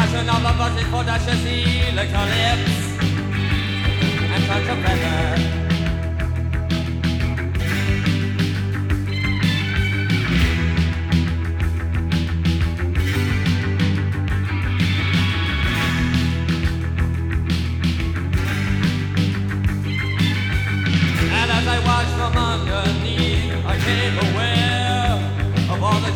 Vision of a buzzing for dashes lick her lips and touch a feather. And as I watched from underneath, I came aware of all the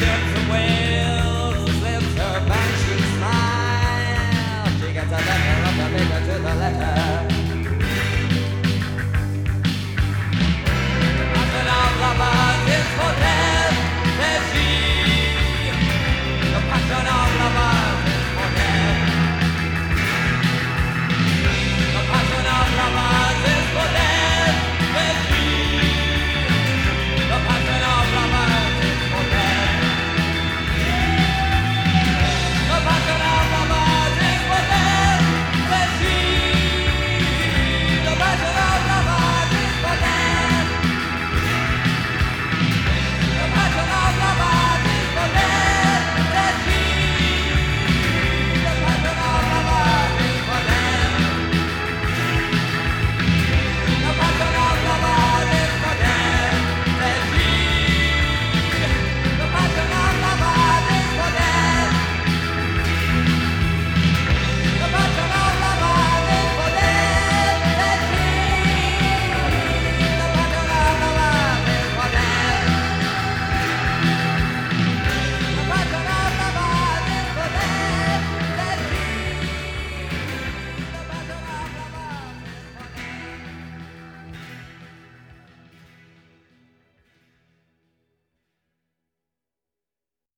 deserves a well.